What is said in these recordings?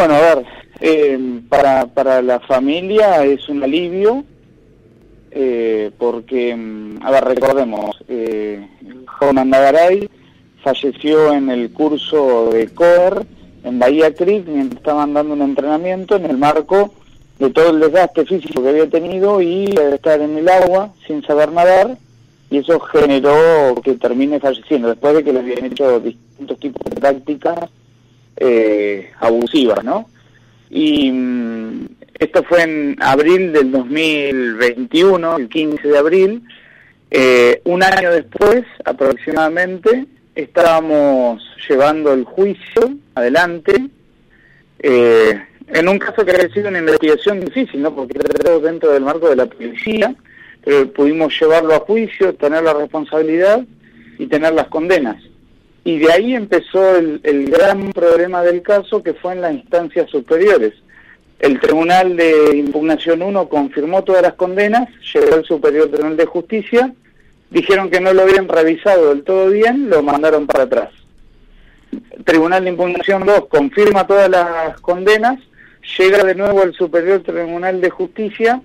Bueno, a ver, eh, para, para la familia es un alivio, eh, porque, mm, a ver, recordemos, eh, Jonan falleció en el curso de COER en Bahía Creek mientras estaban dando un entrenamiento en el marco de todo el desgaste físico que había tenido y de estar en el agua sin saber nadar y eso generó que termine falleciendo después de que le habían hecho distintos tipos de prácticas eh, abusivas, ¿no? Y mm, esto fue en abril del 2021, el 15 de abril. Eh, un año después, aproximadamente, estábamos llevando el juicio adelante, eh, en un caso que había sido una investigación difícil, ¿no? Porque era dentro del marco de la policía, pero pudimos llevarlo a juicio, tener la responsabilidad y tener las condenas. Y de ahí empezó el, gran problema del caso que fue en las instancias superiores. El Tribunal de Impugnación 1 confirmó todas las condenas, llegó el Superior Tribunal de Justicia, dijeron que no lo habían revisado del todo bien, lo mandaron para atrás. Tribunal de Impugnación 2 confirma todas las condenas, llega de nuevo el Superior Tribunal de Justicia,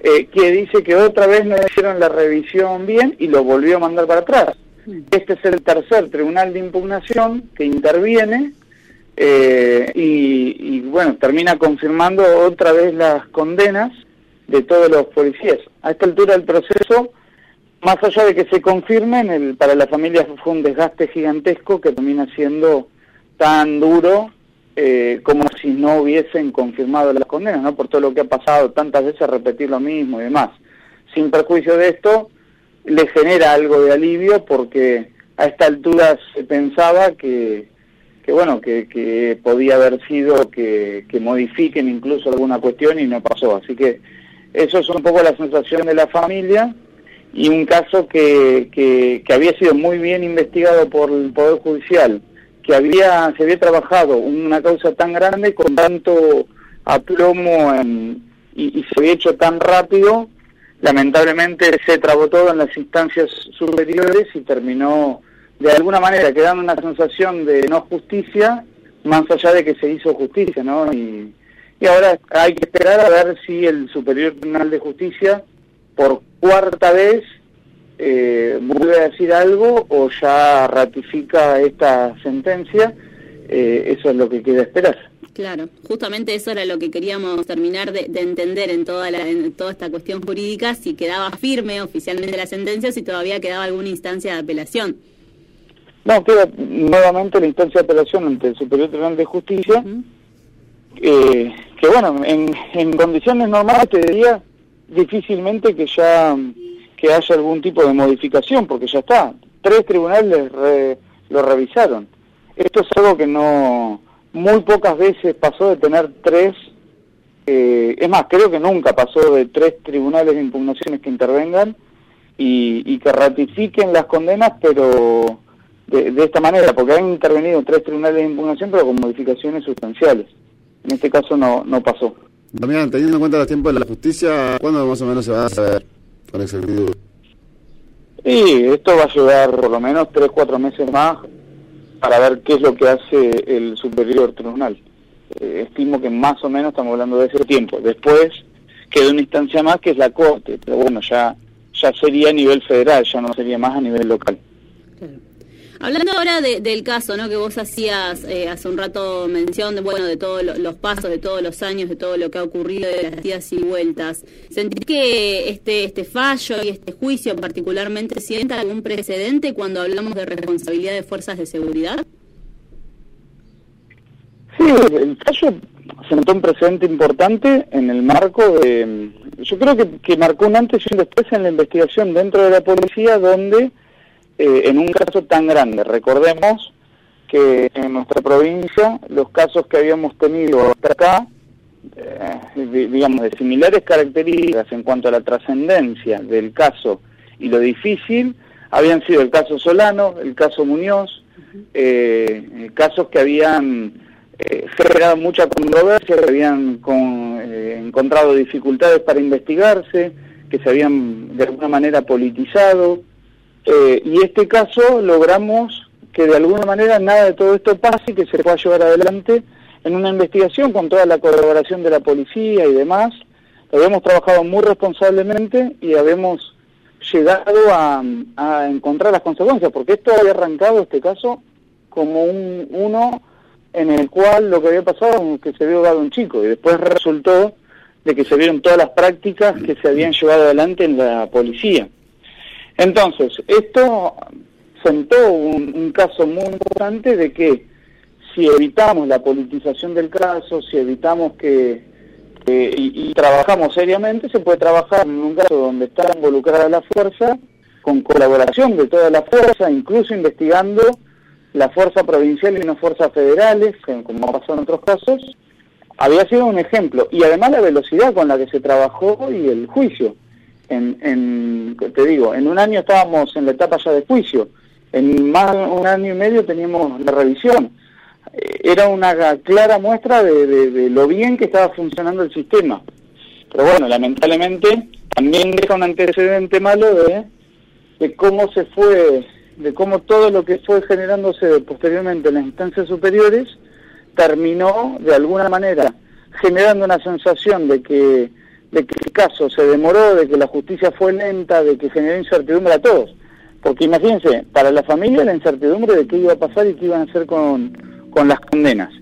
eh, que dice que otra vez no hicieron la revisión bien y lo volvió a mandar para atrás. Este es el tercer tribunal de impugnación que interviene eh, y, bueno, termina confirmando otra vez las condenas de todos los policías. A esta altura del proceso, más allá de que se confirmen, el, para la familia fue un desgaste gigantesco que termina siendo tan duro eh, como si no hubiesen confirmado las condenas, ¿no? Por todo lo que ha pasado, tantas veces repetir lo mismo y demás. Sin perjuicio de esto, le genera algo de alivio porque a esta altura se pensaba que, que bueno, que, que podía haber sido que, que modifiquen incluso alguna cuestión y no pasó. Así que eso es un poco la sensación de la familia y un caso que, que, que había sido muy bien investigado por el Poder Judicial, que había, se había trabajado una causa tan grande con tanto aplomo y, y se había hecho tan rápido lamentablemente se trabó todo en las instancias superiores y terminó de alguna manera quedando una sensación de no justicia, más allá de que se hizo justicia, ¿no? Y, y ahora hay que esperar a ver si el Superior Tribunal de Justicia, por cuarta vez, eh, vuelve a decir algo o ya ratifica esta sentencia. Eh, eso es lo que queda esperar. Claro, justamente eso era lo que queríamos terminar de, entender en toda, la, en toda esta cuestión jurídica, si quedaba firme oficialmente la sentencia, si todavía quedaba alguna instancia de apelación. No, queda nuevamente la instancia de apelación ante el Superior Tribunal de Justicia, eh, que bueno, en, en condiciones normales te diría difícilmente que ya que haya algún tipo de modificación, porque ya está, tres tribunales lo revisaron. Esto es algo que no muy pocas veces pasó de tener tres, eh, es más, creo que nunca pasó de tres tribunales de impugnaciones que intervengan y, que ratifiquen las condenas, pero de, esta manera, porque han intervenido tres tribunales de impugnación, pero con modificaciones sustanciales. En este caso no, no pasó. También, teniendo en cuenta los tiempos de la justicia, ¿cuándo más o menos se va a saber con exactitud? Sí, esto va a llevar por lo menos tres, cuatro meses más para ver qué es lo que hace el superior tribunal. Eh, estimo que más o menos estamos hablando de ese tiempo. Después queda una instancia más que es la Corte, pero bueno, ya, ya sería a nivel federal, ya no sería más a nivel local. Hablando ahora del caso, ¿no? Que vos hacías eh, hace un rato mención de bueno de todos los pasos, de todos los años, de todo lo que ha ocurrido, de las idas y vueltas. ¿Sentís que este este fallo y este juicio particularmente sienta algún precedente cuando hablamos de responsabilidad de fuerzas de seguridad? Sí, el fallo sentó un precedente importante en el marco de, yo creo que, que marcó un antes y un después en la investigación dentro de la policía donde eh, en un caso tan grande. Recordemos que en nuestra provincia los casos que habíamos tenido hasta acá, eh, digamos, de similares características en cuanto a la trascendencia del caso y lo difícil, habían sido el caso Solano, el caso Muñoz, eh, casos que habían generado mucha controversia, que habían con, encontrado dificultades para investigarse, que se habían de alguna manera politizado, eh, y este caso logramos que de alguna manera nada de todo esto pase y que se pueda llevar adelante en una investigación con toda la colaboración de la policía y demás, habíamos trabajado muy responsablemente y habíamos llegado a, encontrar las consecuencias, porque esto había arrancado este caso como un, uno en el cual lo que había pasado es que se había ahogado un chico y después resultó de que se vieron todas las prácticas que se habían llevado adelante en la policía. Entonces, esto sentó un, caso muy importante de que si evitamos la politización del caso, si evitamos que, y, trabajamos seriamente, se puede trabajar en un caso donde está involucrada la fuerza, con colaboración de toda la fuerza, incluso investigando la fuerza provincial y no fuerzas federales, como ha pasado en otros casos, había sido un ejemplo. Y además la velocidad con la que se trabajó y el juicio. En, en, te digo, en un año estábamos en la etapa ya de juicio, en más de un año y medio teníamos la revisión. Eh, era una clara muestra de, lo bien que estaba funcionando el sistema. Pero bueno, lamentablemente también deja un antecedente malo de, de cómo se fue, de cómo todo lo que fue generándose posteriormente en las instancias superiores terminó de alguna manera generando una sensación de que, de que caso se demoró, de que la justicia fue lenta, de que generó incertidumbre a todos. Porque imagínense, para la familia la incertidumbre de qué iba a pasar y qué iban a hacer con, con las condenas.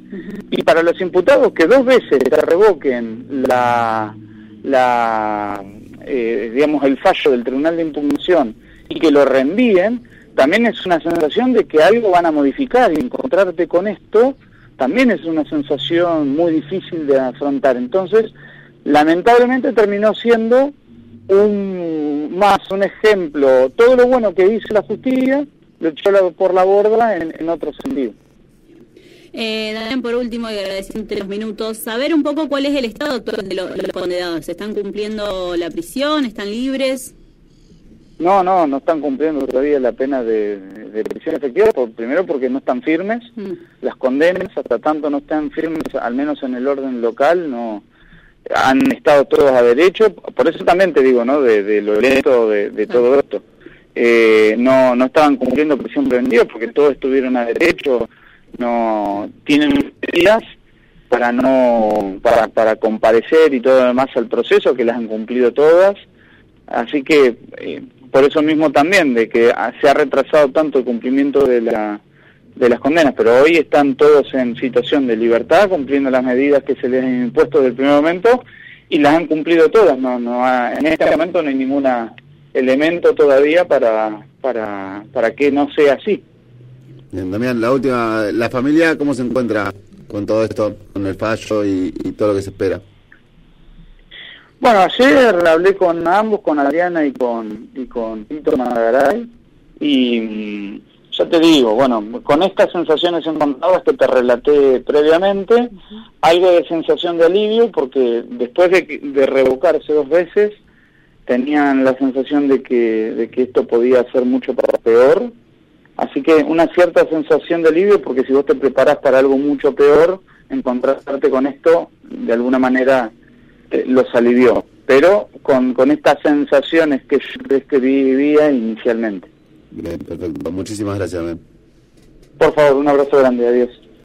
Y para los imputados que dos veces se revoquen la, la eh, digamos, el fallo del Tribunal de Impugnación y que lo reenvíen, también es una sensación de que algo van a modificar y encontrarte con esto también es una sensación muy difícil de afrontar. Entonces, lamentablemente terminó siendo un más un ejemplo, todo lo bueno que dice la justicia lo echó por la borda en, otro sentido. Eh, por último, y agradeciendo los minutos, saber un poco cuál es el estado de los, los condenados. ¿Están cumpliendo la prisión? ¿Están libres? No, no, no están cumpliendo todavía la pena de, prisión efectiva, por, primero porque no están firmes, mm. las condenas hasta tanto no están firmes, al menos en el orden local, no han estado todos a derecho, por eso también te digo, ¿no?, de, lo lento de, todo esto. Eh, no, no estaban cumpliendo prisión preventiva porque todos estuvieron a derecho, no tienen medidas para no para, para comparecer y todo lo demás al proceso que las han cumplido todas así que eh, por eso mismo también, de que se ha retrasado tanto el cumplimiento de, la, de las condenas, pero hoy están todos en situación de libertad, cumpliendo las medidas que se les han impuesto desde el primer momento y las han cumplido todas. No, no en este momento no hay ningún elemento todavía para, para, para que no sea así. Bien, Damián, la última, ¿la familia cómo se encuentra con todo esto, con el fallo y todo lo que se espera? Bueno, ayer hablé con ambos, con Adriana y con, y con Tito Magaray, y ya te digo, bueno, con estas sensaciones encontradas que te relaté previamente, algo de sensación de alivio, porque después de, de revocarse dos veces, tenían la sensación de que, de que esto podía ser mucho para peor, así que una cierta sensación de alivio, porque si vos te preparás para algo mucho peor, encontrarte con esto, de alguna manera eh, los alivió, pero con, con estas sensaciones que yo vivía inicialmente. Bien, perfecto. Muchísimas gracias. Por favor, un abrazo grande. Adiós.